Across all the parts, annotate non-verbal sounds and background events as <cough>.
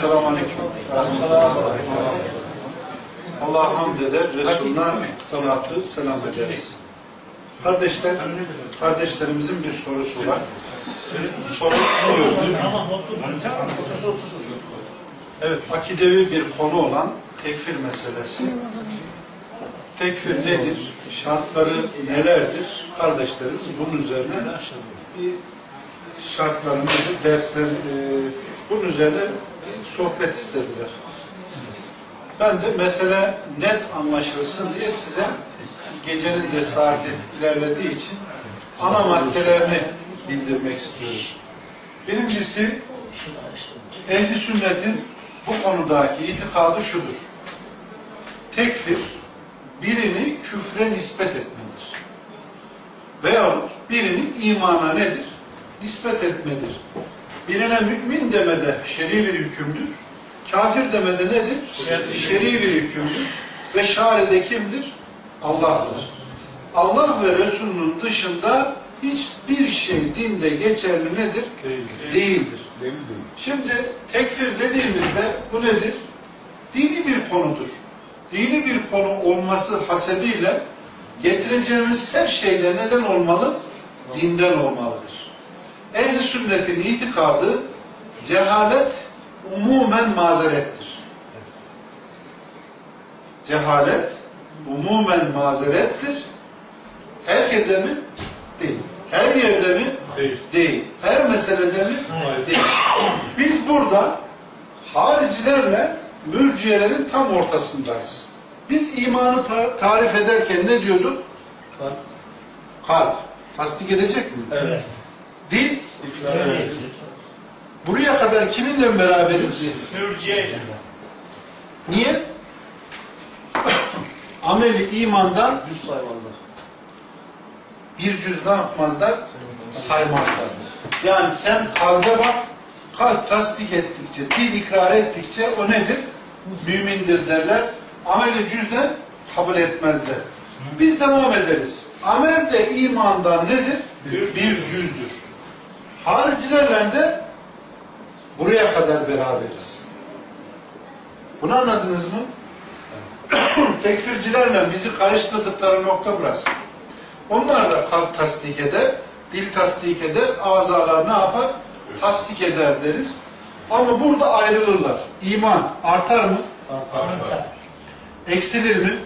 Selamun Aleyküm. Allah'a hamd eder, Resulüne salatı selam ederiz. Kardeşler, kardeşlerimizin bir sorusu var. Sorusu şuydu. Evet, akidevi bir konu olan tekfir meselesi. Tekfir nedir? Şartları nelerdir? Kardeşlerimiz bunun üzerine bir şartları nedir? Dersler, e, bunun üzerine sohbet istediler. Ben de mesele net anlaşılsın diye size gecenin de saati ilerlediği için ana maddelerini bildirmek istiyorum. Birincisi ehli sünnetin bu konudaki itikadı şudur. Tekfir birini küfre nispet etmedir. Veyahut birini imana nedir? Nispet etmedir. Birine mümin demede şer'i bir hükümdür. Kafir demede nedir? Şer'i bir hükümdür. Ve şarede kimdir? Allah'tır. Allah ve Resulünün dışında hiçbir şey dinde geçerli nedir? Değildir. Şimdi tekfir dediğimizde bu nedir? Dini bir konudur. Dini bir konu olması hasebiyle getireceğimiz her şeyde neden olmalı? Dinden olmalıdır. Ehl-i sünnetin itikadı cehalet umumen mazerettir. Cehalet umumen mazerettir. Herkese mi? Değil. Her yerde mi? Değil. Değil. Her meselede mi? Hayır. Değil. Biz burada haricilerle mürciyelerin tam ortasındayız. Biz imanı ta- tarif ederken ne diyorduk? Kalp. Tasdik edecek mi? Evet. Evet. Buraya kadar kiminle beraberiz? Mürciye. Niye? Ameli imandan bir cüz ne yapmazlar? Saymazlar. Yani sen kalbe bak, kalp tasdik ettikçe, dil ikrar ettikçe o nedir? Mümindir derler. Ameli cüzden kabul etmezler. Biz devam ederiz. Amel de imandan nedir? Bir cüzdür. Haricilerle de buraya kadar beraberiz. Bunu anladınız mı? <clears throat> Tekfircilerle bizi karıştırdıkları nokta burası. Onlar da kalp tasdik eder, dil tasdik eder, azalar ne yapar? Tasdik eder deriz. Ama burada ayrılırlar. İman artar mı? Eksilir mi?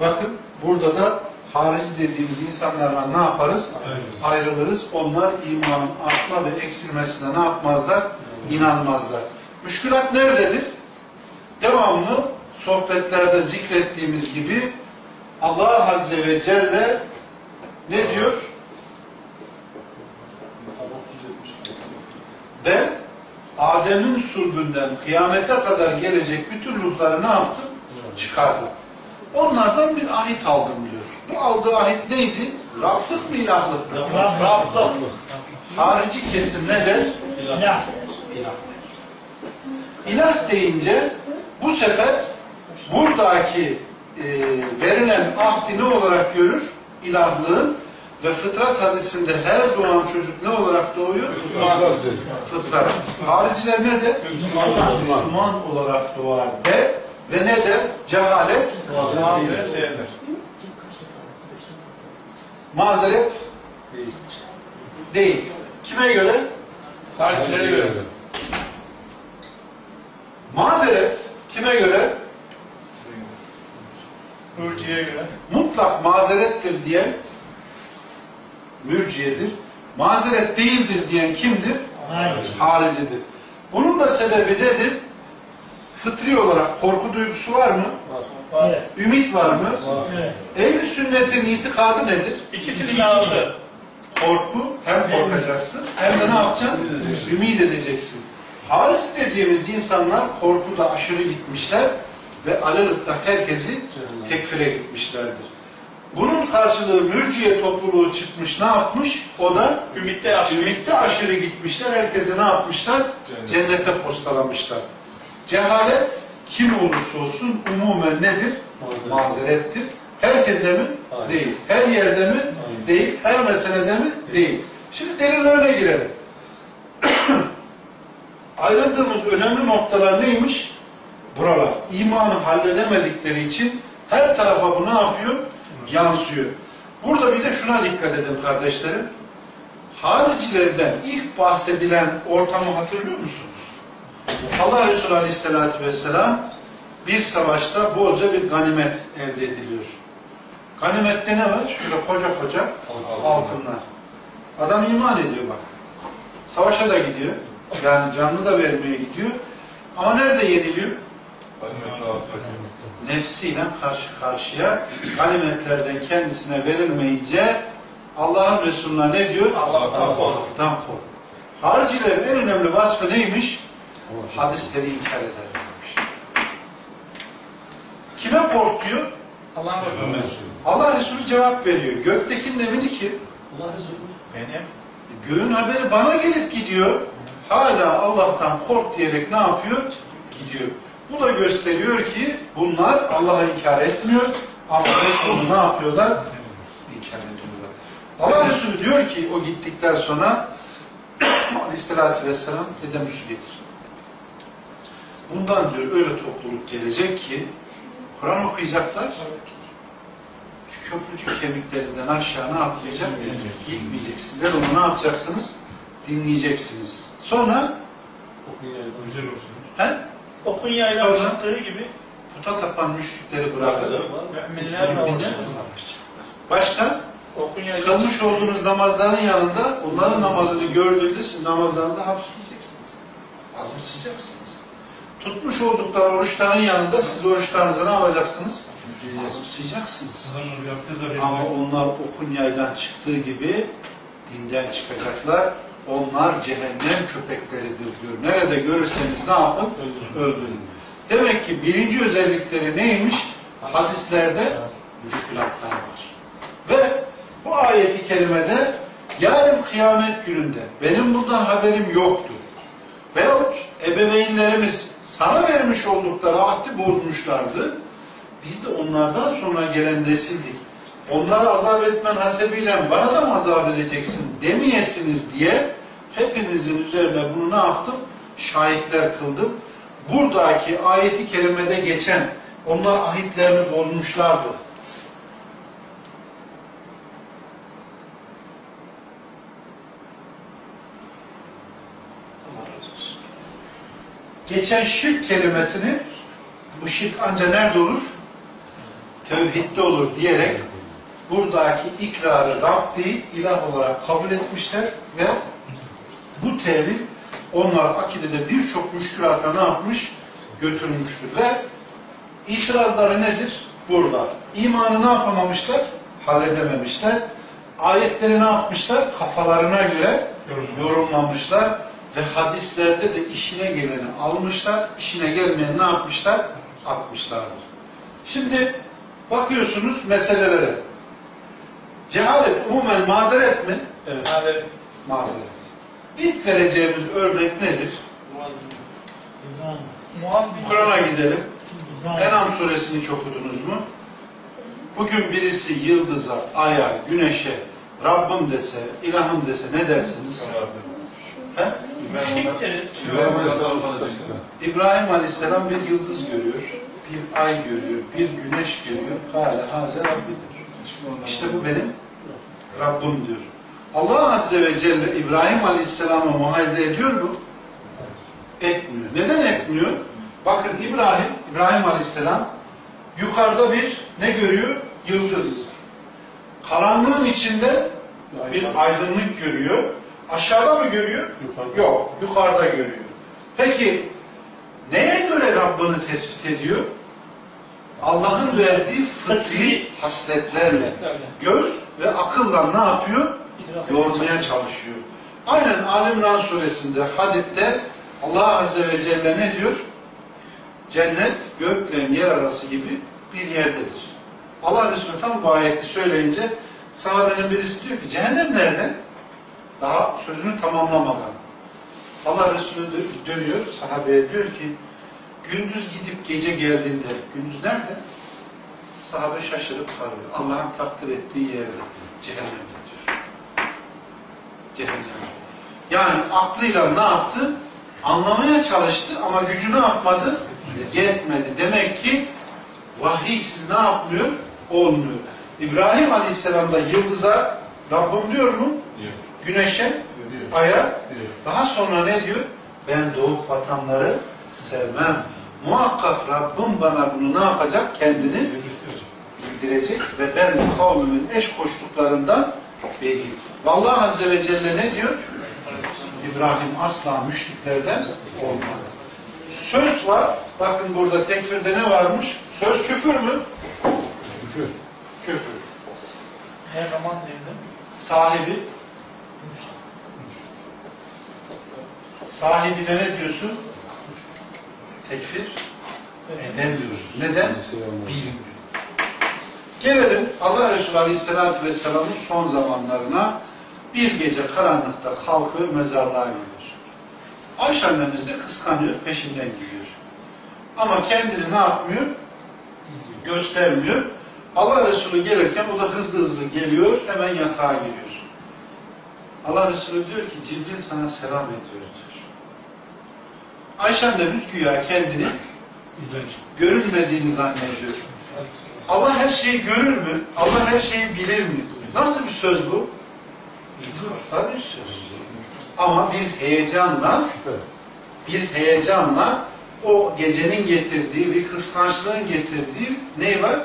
Bakın burada da harici dediğimiz insanlarla ne yaparız? Ayrılırız. Ayrılırız. Onlar imanın artma ve eksilmesine ne yapmazlar? İnanmazlar. Müşkülat nerededir? Devamlı sohbetlerde zikrettiğimiz gibi Allah Azze ve Celle ne diyor? Ben Adem'in sulbünden kıyamete kadar gelecek bütün ruhları ne yaptım? Çıkardım. Onlardan bir ahit aldım diyor. Bu aldığı ahit neydi? Raflık mı ilahlık mı? Raflık. Harici kesim ne der? İlah. İlah. İlah deyince bu sefer buradaki e, verilen ahdi ne olarak görür? İlahlığın ve fıtrat hadisinde her doğan çocuk ne olarak doğuyor? Fıtrat. Hariciler ne der? Müslüman olarak doğar de ve ne der? Cehalet, mazeret değil. Kime göre? Haricileri göre. Mazeret kime göre? Mürciye göre. Mutlak mazerettir diyen mürciyedir. Mazeret değildir diyen kimdir? Haricidir. Bunun da sebebi nedir? Fıtri olarak korku duygusu var mı? Ümit var mı? Ehl-i sünnetin itikadı nedir? İkisini aldı. Korku, hem korkacaksın hem de ne yapacaksın? Ümit edeceksin. Hariç dediğimiz insanlar korkuda aşırı gitmişler ve alırıkta herkesi tekfire gitmişlerdir. Bunun karşılığı mürciye topluluğu çıkmış ne yapmış? O da Ümitte aşırı. ümitte aşırı gitmişler. Herkese ne yapmışlar? Cennet. Cennete postalamışlar. Cehalet kim olursa olsun umumen nedir? Mazeret. Mazerettir. Herkese mi? Hayır. Değil. Her yerde mi? Hayır. Değil. Her meselede mi? Değil. Şimdi delillerine girelim. <clears throat> ayrıldığımız önemli noktalar neymiş? Buralar. İmanı halledemedikleri için her tarafa bu ne yapıyor? Yansıyor. Burada bir de şuna dikkat edin kardeşlerim. Haricilerden ilk bahsedilen ortamı hatırlıyor musunuz? Allah Resulü Aleyhisselatü Vesselam bir savaşta bolca bir ganimet elde ediliyor. Ganimette ne var? Şöyle koca koca altınlar. Adam iman ediyor bak. Savaşa da gidiyor. Yani canını da vermeye gidiyor. Ama nerede yeniliyor? Nefsiyle karşı karşıya ganimetlerden kendisine verilmeyince Allah'ın Resulü'ne ne diyor? Allah'tan kork. Haricilerin en önemli vasfı neymiş? Hadisleri inkar ederlermiş. Kime kork diyor? Allah'ın Resulü. Allah Resulü cevap veriyor. Göktekinin emini kim? Benim. Göğün haberi bana gelip gidiyor. Hala Allah'tan kork diyerek ne yapıyor? Gidiyor. Bu da gösteriyor ki bunlar Allah'a inkar etmiyor. Ama Resulü ne yapıyorlar? İnkar ediyorlar. Allah Resulü diyor ki o gittikten sonra <clears throat> Aleyhisselatü Vesselam dedem getir. Bundan diyor öyle topluluk gelecek ki Kur'an okuyacaklar. Şu köprücük kemiklerinden aşağı ne yapmayacak? Gitmeyecek. Sizler onu ne yapacaksınız? Dinleyeceksiniz. Sonra Güzel olsun. he? Okun yayla başlattığı gibi puta tapan müşrikleri bırakır. müminler Müminler olacak. Başka? Okun yayla Kılmış olduğunuz namazların yanında onların namazını gördüğünde siz namazlarınızı hafifleyeceksiniz. Azımsayacaksınız. Tutmuş oldukları oruçların yanında siz oruçlarınızı ne yapacaksınız? Azımsayacaksınız. Ama onlar okun yaydan çıktığı gibi dinden çıkacaklar. Onlar cehennem köpekleridir diyor. Nerede görürseniz ne yapın? Öldürün. Demek ki birinci özellikleri neymiş? Hadislerde müşkülatlar var. Ve bu ayeti kerimede yarın kıyamet gününde benim bundan haberim yoktu. Veyahut ebeveynlerimiz sana vermiş oldukları ahdi bozmuşlardı. Biz de onlardan sonra gelen nesildik. Onlara azap etmen hasebiyle bana da mı azap edeceksin demeyesiniz diye hepinizin üzerine bunu ne yaptım? Şahitler kıldım. Buradaki ayeti kerimede geçen onlar ahitlerini bozmuşlardı. Allah razı olsun. Geçen şirk kelimesini bu şirk ancak nerede olur? Tevhidde olur diyerek buradaki ikrarı Rabbi ilah olarak kabul etmişler ve bu tevhid onlar akidede birçok müşkülata ne yapmış? Götürmüştür ve itirazları nedir? Burada. İmanı ne yapamamışlar? Halledememişler. Ayetleri ne yapmışlar? Kafalarına göre yorumlamışlar ve hadislerde de işine geleni almışlar, işine gelmeyeni ne yapmışlar? Atmışlardır. Şimdi bakıyorsunuz meselelere. Cehalet umumen mazeret mi? Evet. Mazeret. İlk vereceğimiz örnek nedir? Kur'an'a gidelim. Enam suresini hiç okudunuz mu? Bugün birisi yıldıza, aya, güneşe, Rabbim dese, ilahım dese ne dersiniz? He? İbrahim Aleyhisselam bir yıldız görüyor, bir ay görüyor, bir güneş görüyor. Kâle haze Rabbi diyor. İşte bu benim Rabbim diyor. Allah Azze ve Celle İbrahim Aleyhisselam'a muhayize ediyor mu? Etmiyor. Neden etmiyor? Bakın İbrahim, İbrahim Aleyhisselam yukarıda bir ne görüyor? Yıldız. Karanlığın içinde bir aydınlık görüyor. Aşağıda mı görüyor? Yukarıda. Yok, yukarıda görüyor. Peki neye göre Rabbini tespit ediyor? Allah'ın verdiği fıtri hasletlerle göz ve akılla ne yapıyor? Yormaya çalışıyor. Aynen Alimran suresinde hadiste Allah Azze ve Celle ne diyor? Cennet gökle yer arası gibi bir yerdedir. Allah Resulü tam bu ayeti söyleyince sahabenin birisi diyor ki cehennem nerede? Daha sözünü tamamlamadan. Allah Resulü dö- dönüyor sahabeye diyor ki gündüz gidip gece geldiğinde gündüz nerede? Sahabe şaşırıp kalıyor. Allah'ın takdir ettiği yerde cehennemde diyor. Cehennem. Yani aklıyla ne yaptı? Anlamaya çalıştı ama gücü ne yapmadı? Yetmedi. Demek ki vahiysiz ne yapmıyor? Olmuyor. İbrahim Aleyhisselam da yıldıza Rabbim diyor mu? Güneşe, aya. Daha sonra ne diyor? Ben doğup batanları sevmem. Muhakkak Rabbim bana bunu ne yapacak? Kendini bildirecek ve ben de kavmimin eş koştuklarından belli. Vallahi Azze ve Celle ne diyor? İbrahim asla müşriklerden olmadı. Söz var. Bakın burada tekfirde ne varmış? Söz küfür mü? Küfür. Her zaman değildi. Sahibi sahibine ne diyorsun? Tekfir edemiyoruz. Neden? Bilmiyor. Gelelim Allah Resulü Aleyhisselatü Vesselam'ın son zamanlarına bir gece karanlıkta kalkıyor mezarlığa gidiyor. Ayşe annemiz de kıskanıyor, peşinden gidiyor. Ama kendini ne yapmıyor? Göstermiyor. Allah Resulü gelirken o da hızlı hızlı geliyor, hemen yatağa giriyor. Allah Resulü diyor ki Cibril sana selam ediyor diyor. Ayşe annemiz güya kendini görünmediğini zannediyor. Allah her şeyi görür mü? Allah her şeyi bilir mi? Nasıl bir söz bu? Tabii bir söz. Ama bir heyecanla bir heyecanla o gecenin getirdiği, bir kıskançlığın getirdiği ne var?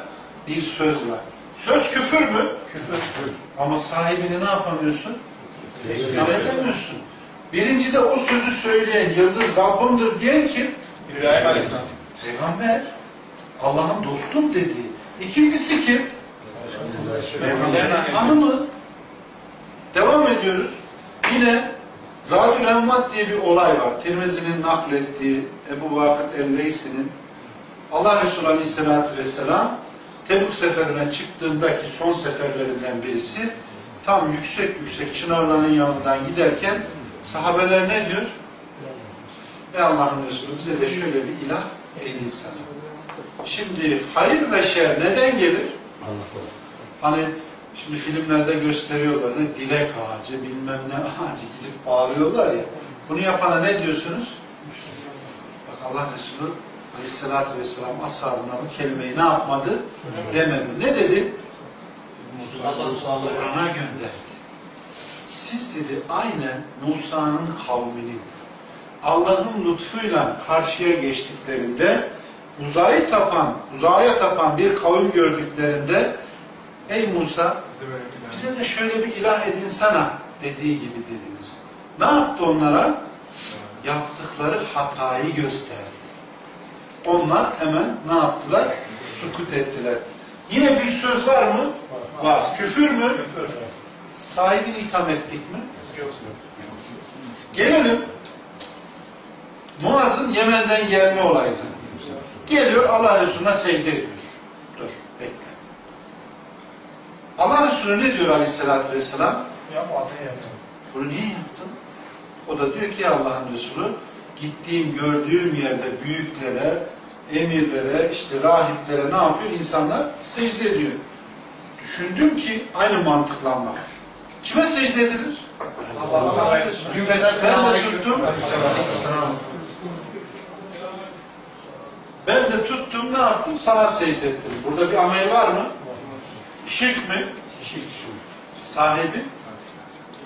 Bir söz var. Söz küfür mü? Küfür. Ama sahibini ne yapamıyorsun? İkram edemiyorsun. Birinci de o sözü söyleyen yıldız Rabbimdir diyen kim? İbrahim Aleyhisselam. Peygamber. Allah'ın dostum dediği. İkincisi kim? Peygamberin hanımı. Devam ediyoruz. Yine Zatül Envat diye bir olay var. Tirmizi'nin naklettiği Ebu Vakıt el-Leysi'nin Allah Resulü Aleyhisselatü Vesselam Tebuk seferine çıktığındaki son seferlerinden birisi tam yüksek yüksek çınarların yanından giderken sahabeler ne diyor? Ey Allah'ın Resulü bize de şöyle bir ilah edin sana. Şimdi hayır ve şer neden gelir? Hani şimdi filmlerde gösteriyorlar ne dilek ağacı bilmem ne ağacı gidip bağlıyorlar ya. Bunu yapana ne diyorsunuz? Bak Allah Resulü Aleyhisselatü Vesselam ashabına bu kelimeyi ne yapmadı? Demedi. Ne dedi? Kur'an'a gönderdi. Siz dedi aynen Musa'nın kavminin Allah'ın lütfuyla karşıya geçtiklerinde uzayı tapan, uzaya tapan bir kavim gördüklerinde ey Musa bize de şöyle bir ilah edinsana dediği gibi dediniz. Ne yaptı onlara? Yaptıkları hatayı gösterdi. Onlar hemen ne yaptılar? Sukut ettiler. Yine bir söz var mı? Var. Küfür mü? Sahibini itham ettik mi? Gelelim Muaz'ın Yemen'den gelme olayına. Geliyor Allah Resulü'ne secde ediyor. Dur, bekle. Allah Resulü ne diyor Aleyhisselatü Vesselam? Ya bu adını yaptım. Bunu niye yaptın? O da diyor ki Allah'ın Resulü gittiğim, gördüğüm yerde büyüklere, emirlere, işte rahiplere ne yapıyor? İnsanlar secde ediyor. Düşündüm ki aynı mantıklanma. Kime secde edilir? Cümleden Ben de tuttum. Ben de tuttum ne yaptım? Sana secde ettim. Burada bir amel var mı? Şirk mi? Şirk. Sahibi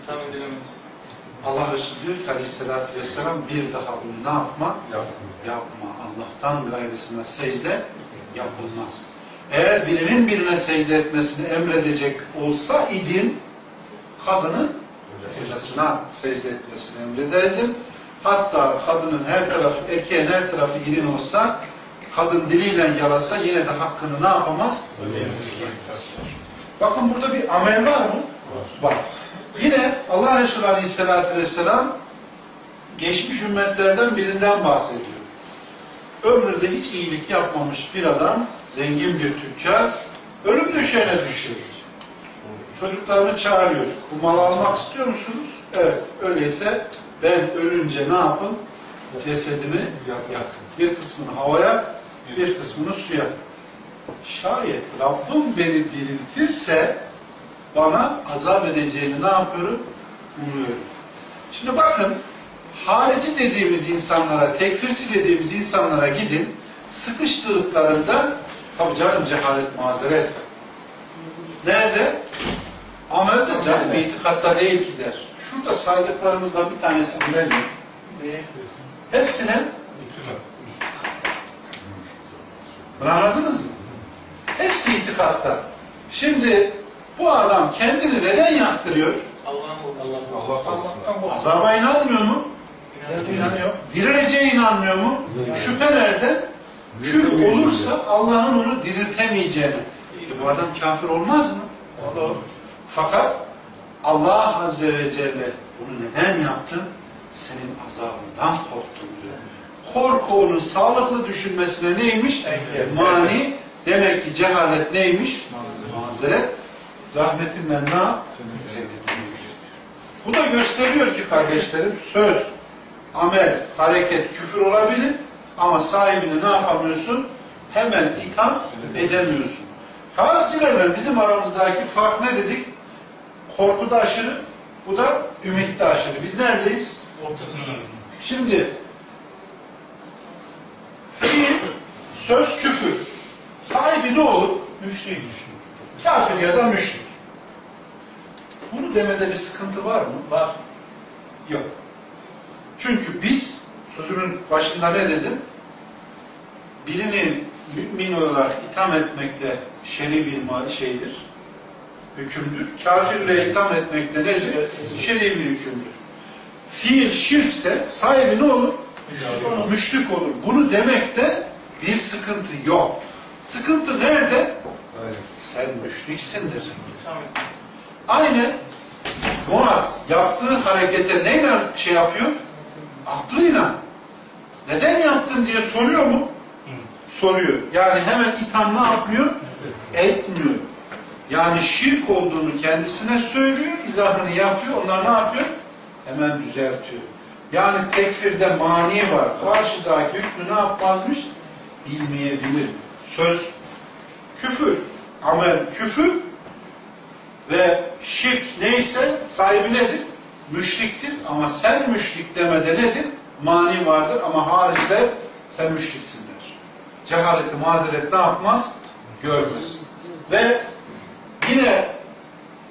Tam edilemez. Allah Resulü diyor ki aleyhissalatü vesselam bir daha bunu ne yapma? Yapma. Allah'tan gayrısına secde yapılmaz. Eğer birinin birine secde etmesini emredecek olsa idim kadının kocasına secde etmesini emrederdim. Hatta kadının her tarafı, erkeğin her tarafı irin olsa kadın diliyle yalasa yine de hakkını ne yapamaz? Bakın burada bir amel var mı? Var. Yine Allah Resulü Aleyhisselatü Vesselam geçmiş ümmetlerden birinden bahsediyor. Ömründe hiç iyilik yapmamış bir adam, zengin bir tüccar, ölüm döşeğine düşüyor. Çocuklarını çağırıyor. Bu malı almak istiyor musunuz? Evet. Öyleyse ben ölünce ne yapın? Cesedimi yakın. Bir kısmını havaya, bir kısmını suya. Şayet Rabbim beni diriltirse bana azap edeceğini ne yapıyorum? Umuyorum. Şimdi bakın harici dediğimiz insanlara, tekfirci dediğimiz insanlara gidin, sıkıştırdıklarında, tabi canım cehalet mazeret. Nerede? Amelde canım, itikatta değil ki der. Şurada saydıklarımızdan bir tanesi bilelim. Hepsine bunu anladınız mı? Hepsi itikatta. Şimdi bu adam kendini neden yaktırıyor? Allah'ın korkusu. Azaba inanmıyor mu? İnanıyor. Dirileceğe inanmıyor mu? Şüphe nerede? Kül olursa Allah'ın onu diriltemeyeceğini. E bu adam kafir olmaz mı? Olur. Fakat Allah Azze ve Celle bunu neden yaptın? Senin azabından korktum diyor. Korku onun sağlıklı düşünmesine neymiş? Engel. Mani. Demek ki cehalet neymiş? Mazeret. Cennetime gir. Bu da gösteriyor ki kardeşlerim söz, amel, hareket, küfür olabilir ama sahibini ne yapamıyorsun? Hemen itham edemiyorsun. Haricilerle bizim aramızdaki fark ne dedik? Korku da aşırı, bu da ümit de aşırı. Biz neredeyiz? Şimdi fiil, söz, küfür. Sahibi ne olur? Müşrik. Kafir ya da müşrik. Bunu demede bir sıkıntı var mı? Var. Yok. Çünkü biz sözümün başında ne dedim? Birini mümin olarak itham etmekte şer'i bir şeydir, hükümdür. Kafirle itham etmekte nedir? Şer'i bir hükümdür. Fiil şirkse sahibi ne olur? Müşrik olur. Bunu demekte bir sıkıntı yok. Sıkıntı nerede? Sen müşriksindir. Aynı Muaz yaptığı harekete neyle şey yapıyor? Aklıyla. Neden yaptın diye soruyor mu? Soruyor. Yani hemen itham ne yapmıyor? Etmiyor. Yani şirk olduğunu kendisine söylüyor, izahını yapıyor, onlar ne yapıyor? Hemen düzeltiyor. Yani tekfirde mani var. Karşıdaki hükmü ne yapmazmış? Bilmeyebilir. Söz küfür, amel küfür, ve şirk neyse sahibi nedir? Müşriktir ama sen müşrik demede nedir? Mani vardır ama hariciler sen müşriksin der. Cehaleti mazeret ne yapmaz? Görmez. Ve yine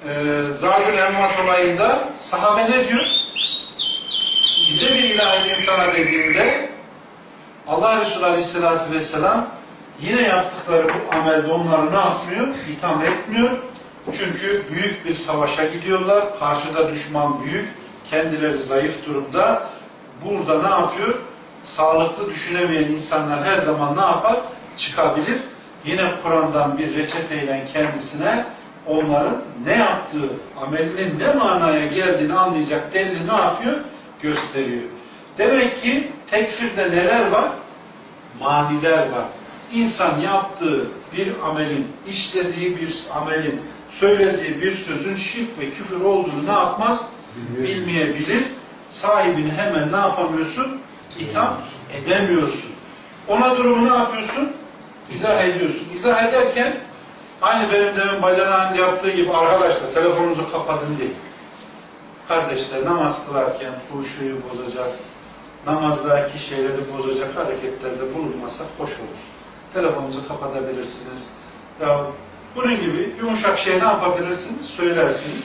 e, Zahir Emmat olayında sahabe ne diyor? Bize bir ilah edin sana dediğinde Allah Resulü Aleyhisselatü Vesselam yine yaptıkları bu amelde onları ne yapmıyor? İtham etmiyor. Çünkü büyük bir savaşa gidiyorlar. Karşıda düşman büyük. Kendileri zayıf durumda. Burada ne yapıyor? Sağlıklı düşünemeyen insanlar her zaman ne yapar? Çıkabilir. Yine Kur'an'dan bir reçeteyle kendisine onların ne yaptığı, amelinin ne manaya geldiğini anlayacak delili ne yapıyor? Gösteriyor. Demek ki tekfirde neler var? Maniler var. İnsan yaptığı bir amelin, işlediği bir amelin, söylediği bir sözün şirk ve küfür olduğunu ne yapmaz? Bilmeyebilir. Sahibini hemen ne yapamıyorsun? İtham edemiyorsun. Ona durumu ne yapıyorsun? İzah ediyorsun. İzah ederken aynı benim demin bacanağın yaptığı gibi arkadaşlar telefonunuzu kapatın değil. Kardeşler namaz kılarken huşuyu bozacak, namazdaki şeyleri bozacak hareketlerde bulunmasak hoş olur. Telefonunuzu kapatabilirsiniz. Ya bunun gibi yumuşak şey ne yapabilirsiniz? Söylersiniz.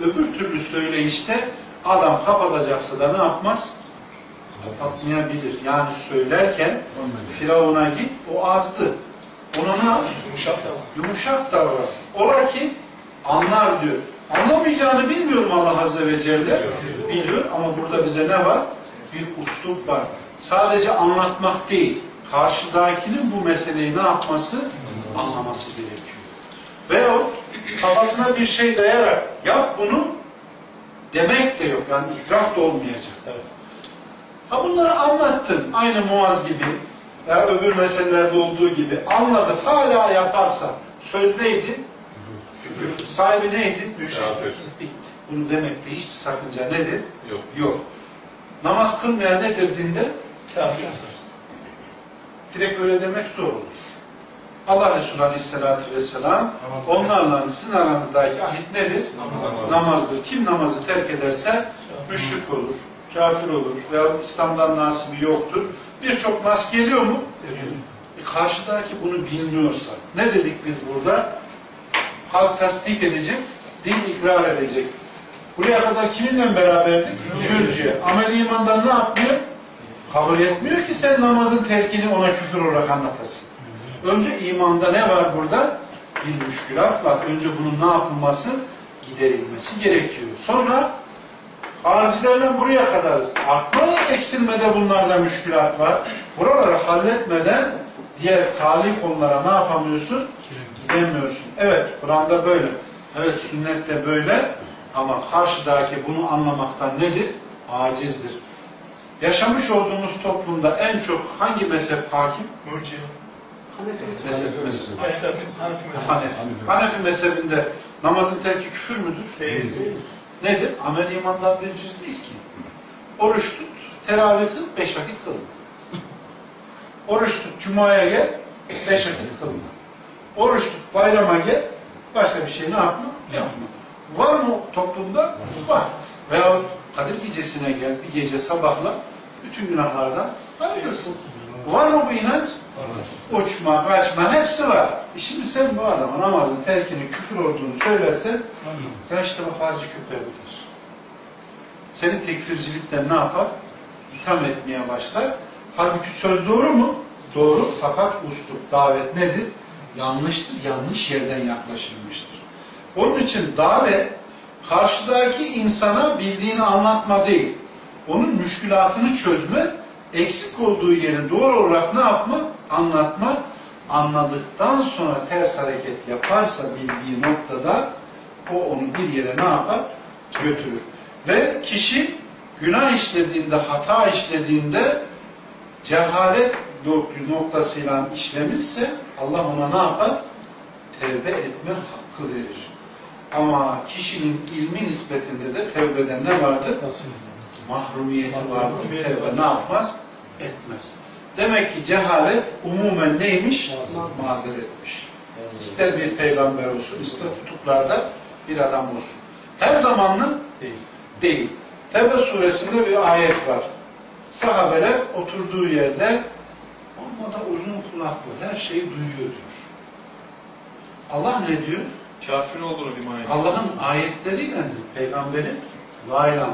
Öbür türlü söyleyişte adam kapatacaksa da ne yapmaz? Kapatmayabilir. Yani söylerken Firavun'a git, o azdı. Ona ne yap? Yumuşak davran. Ola ki anlar diyor. Anlamayacağını bilmiyorum Allah Azze ve Celle. Biliyor ama burada bize ne var? Bir uslup var. Sadece anlatmak değil. Karşıdakinin bu meseleyi ne yapması? Anlaması gerekiyor. Veyahut kafasına bir şey dayarak yap bunu demek de yok. Yani ikrah da olmayacak. Evet. Ha bunları anlattın. Aynı Muaz gibi veya öbür meselelerde olduğu gibi anladı. Hala yaparsa söz neydi? Küfür. Sahibi neydi? Müşrik. Bunu demekte hiçbir sakınca nedir? Yok. Yok. Namaz kılmayan nedir dinde? Kafir. Direkt öyle demek zor olur. Allah Resulü Aleyhisselatü Vesselam Namaz. onlarla sizin aranızdaki ahit nedir? Namaz. Namazdır. Kim namazı terk ederse müşrik olur. kafir olur veya İslam'dan nasibi yoktur. Birçok nas geliyor mu? E karşıdaki bunu bilmiyorsa, ne dedik biz burada? Halk tasdik edecek, din ikrar edecek. Buraya kadar kiminle beraberdik? Gürcüye. Amel imandan ne yapmıyor? Kabul etmiyor ki sen namazın terkini ona küfür olarak anlatasın. Önce imanda ne var burada? Bir müşkülat var. Önce bunun ne yapılması? Giderilmesi gerekiyor. Sonra haricilerden buraya kadarız. Ve eksilmede bunlarda müşkülat var. Buraları halletmeden diğer tali konulara ne yapamıyorsun? Gidemiyorsun. Evet, Kur'an'da böyle. Evet, sünnette böyle. Ama karşıdaki bunu anlamaktan nedir? Acizdir. Yaşamış olduğumuz toplumda en çok hangi mezhep hakim? Mezhep. Hanefi. Hanefi. Hanefi. Mezhebinde namazın terki küfür müdür? Değil. Nedir? Amel imandan bir cüz değil ki. Oruç tut, teravih kıl, beş vakit kıl. Oruç tut, cumaya gel, beş vakit kıl. Oruç tut, bayrama gel, başka bir şey ne yapma? Yapma. Var mı toplumda? Var. Veya Kadir gecesine gel, bir gece sabahla, bütün günahlardan ayrılırsın. Var mı bu inanç? Uçma, kaçma, hepsi var. E şimdi sen bu adama namazın terkini küfür olduğunu söylersen, sen işte bu harici küfürlüdür. Seni tekfircilikten ne yapar? İtham etmeye başlar. Halbuki söz doğru mu? Doğru. Fakat uslup, davet nedir? Yanlıştır. Yanlış yerden yaklaşılmıştır. Onun için davet karşıdaki insana bildiğini anlatma değil. Onun müşkülatını çözme, eksik olduğu yeri doğru olarak ne yapma? Anlatma. Anladıktan sonra ters hareket yaparsa bildiği noktada o onu bir yere ne yapar? Götürür. Ve kişi günah işlediğinde, hata işlediğinde cehalet noktasıyla işlemişse Allah ona ne yapar? Tevbe etme hakkı verir. Ama kişinin ilmi nispetinde de tevbeden ne vardır? Mahrumiyeti vardır. Tevbe ne yapmaz? Etmez. Demek ki cehalet umumen neymiş? Mazeretmiş. İster bir peygamber olsun, ister tutuklarda bir adam olsun. Her zamanlı Değil. değil. Tevbe suresinde bir ayet var. Sahabeler oturduğu yerde amma da uzun kulaklı her şeyi duyuyor diyor. Allah ne diyor? Kafir olduğunu iman Allah'ın ayetleriyle peygamberin vahiyle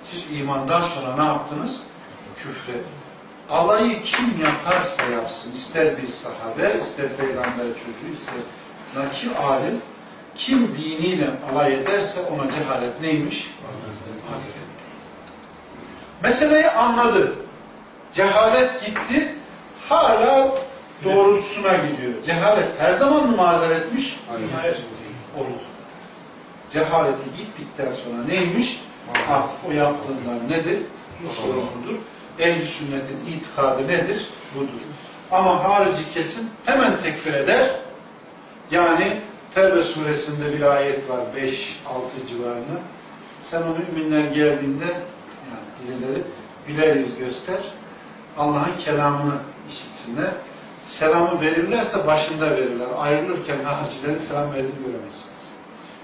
siz imandan sonra ne yaptınız? Küfre. Alayı kim yaparsa yapsın, ister bir sahabe, ister peygamber çocuğu, ister nakir alim, kim diniyle alay ederse ona cehalet neymiş? Mazeret. Meseleyi anladı. Cehalet gitti, hala doğrultusuna gidiyor. Cehalet her zaman mı mazeretmiş? Hayır. olur. Cehaleti gittikten sonra neymiş? Artık o yaptığından nedir? Sorumludur. Ehl-i sünnetin itikadı nedir? Budur. Ama harici kesim hemen tekfir eder. Yani Tevbe suresinde bir ayet var 5-6 civarında. Sen o müminler geldiğinde yani birileri güler yüz göster. Allah'ın kelamını işitsinler. Selamı verirlerse başında verirler. Ayrılırken haricilerin selam verdiğini göremezsiniz.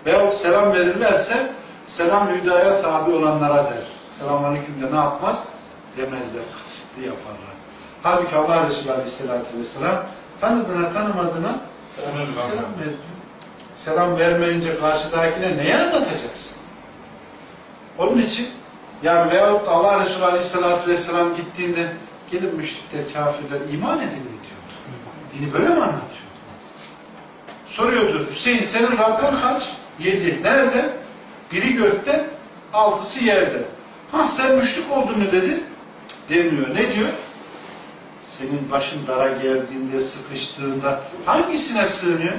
Veyahut selam verirlerse selam hüdaya tabi olanlara der. Selamünaleyküm de ne yapmaz? Demezler. Kasıtlı yaparlar. Halbuki Allah Resulü Aleyhisselatü Vesselam tanıdığına tanımadığına selam ver. Selam vermeyince karşıdakine neyi anlatacaksın? Onun için yani veyahut da Allah Resulü Aleyhisselatü Vesselam gittiğinde gelin müşrikler, kafirler iman edin mi diyor. Dini böyle mi anlatıyor? Soruyordu Hüseyin senin Rabbin kaç? Yedi. Nerede? Biri gökte, altısı yerde. Ha sen müşrik oldun mu dedi. Demiyor. Ne diyor? Senin başın dara geldiğinde, sıkıştığında hangisine sığınıyor?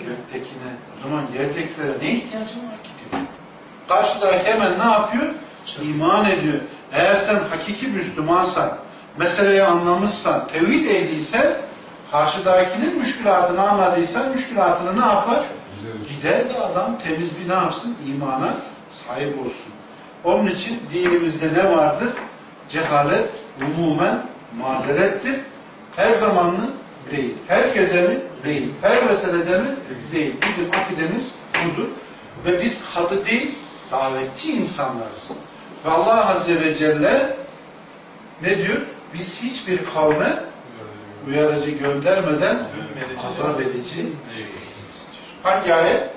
Göktekine. O zaman yerdekilere ne ihtiyacın var ki diyor. Karşıdaki hemen ne yapıyor? İman ediyor. Eğer sen hakiki Müslümansan, meseleyi anlamışsan, tevhid ehliysen, karşıdakinin müşkülatını anladıysan, müşkülatını ne yapar? Gider de adam temiz bir ne yapsın? İmana sahip olsun. Onun için dinimizde ne vardır? Cehalet umumen mazerettir. Her zamanlı değil. Herkese mi? Değil. Her meselede mi? Değil. Bizim akidemiz budur. Ve biz kadı değil, davetçi insanlarız. Ve Allah Azze ve Celle ne diyor? Biz hiçbir kavme uyarıcı göndermeden azap edici değiliz. Hangi ayet?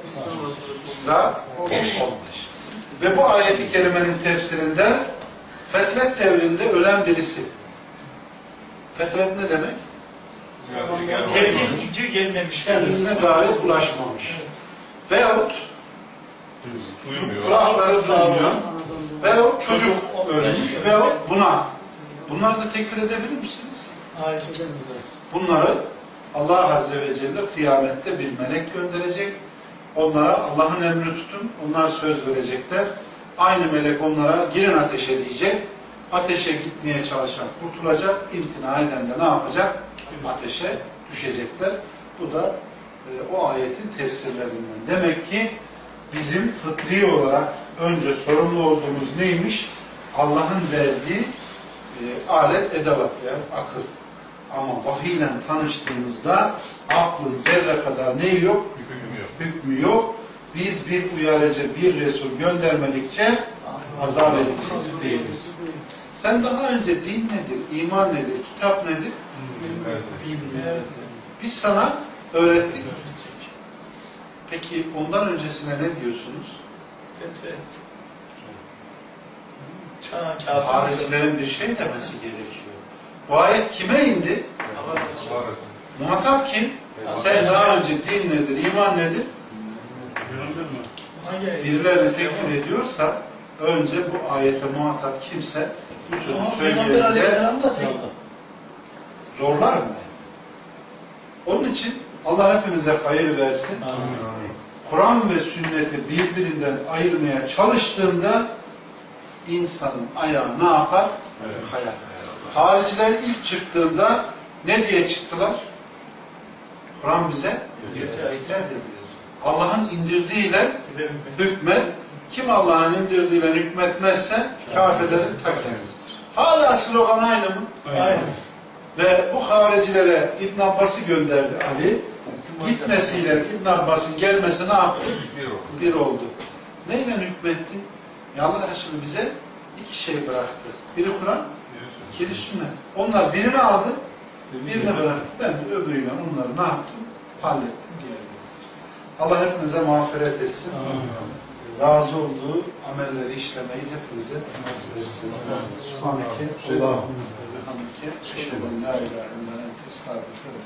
İsra 15. Ve bu ayeti kerimenin tefsirinde fetret devrinde ölen birisi. Fetret ne demek? Tevhid gücü gelmemiş. Kendisine davet ulaşmamış. Veyahut Duymuyor. kulakları duymuyor. Veyahut çocuk ölmüş. Veyahut buna. Bunları da tekrar edebilir misiniz? Hayır edemiyoruz. Bunları Allah Azze ve Celle kıyamette bir melek gönderecek. Onlara Allah'ın emrini tutun. Onlar söz verecekler. Aynı melek onlara girin ateşe diyecek. Ateşe gitmeye çalışan kurtulacak. İmtina eden de ne yapacak? Ateşe düşecekler. Bu da e, o ayetin tefsirlerinden. Demek ki bizim fıtri olarak önce sorumlu olduğumuz neymiş? Allah'ın verdiği e, alet, edevat yani akıl. Ama vahiyle tanıştığımızda aklın zerre kadar neyi yok? Hüküm yok. Hükmü yok. Biz bir uyarıcı, bir Resul göndermedikçe azap edici değiliz. Sen daha önce din nedir, iman nedir, kitap nedir? Bilmiyorum. Biz sana öğrettik. Peki ondan öncesine ne diyorsunuz? Haricilerin bir şey demesi gerekiyor. Bu ayet kime indi? Muhatap kim? Sen daha önce din nedir, iman nedir? Hangi ayet? Birilerini tekfir ediyorsa önce bu ayete muhatap kimse bu sözü tekfir. zorlar mı? Onun için Allah hepimize hayır versin. Kur'an ve sünneti birbirinden ayırmaya çalıştığında insanın ayağı ne yapar? Kayar. Hariciler ilk çıktığında ne diye çıktılar? Kur'an bize yeter dediler. Allah'ın indirdiğiyle hükmet. Kim Allah'ın indirdiğiyle hükmetmezse kafirlerin ta kendisidir. Hala slogan aynı mı? Aynen. Ve bu haricilere İbn Abbas'ı gönderdi Ali. Gitmesiyle İbn Abbas'ın gelmesi ne yaptı? Bir oldu. Neyle hükmetti? Ya Allah Resulü bize iki şey bıraktı. Biri Kur'an, ikili sünnet. Onlar birini aldı, birini bıraktı. Ben de öbürüyle onları ne yaptım? Hallettim. Allah hepimize mağfiret etsin. Razı olduğu amelleri işlemeyi hepimize nasip etsin. Subhaneke Allahümme ve bihamdike. Eşhedü en la ilahe illa ente estağfirullah.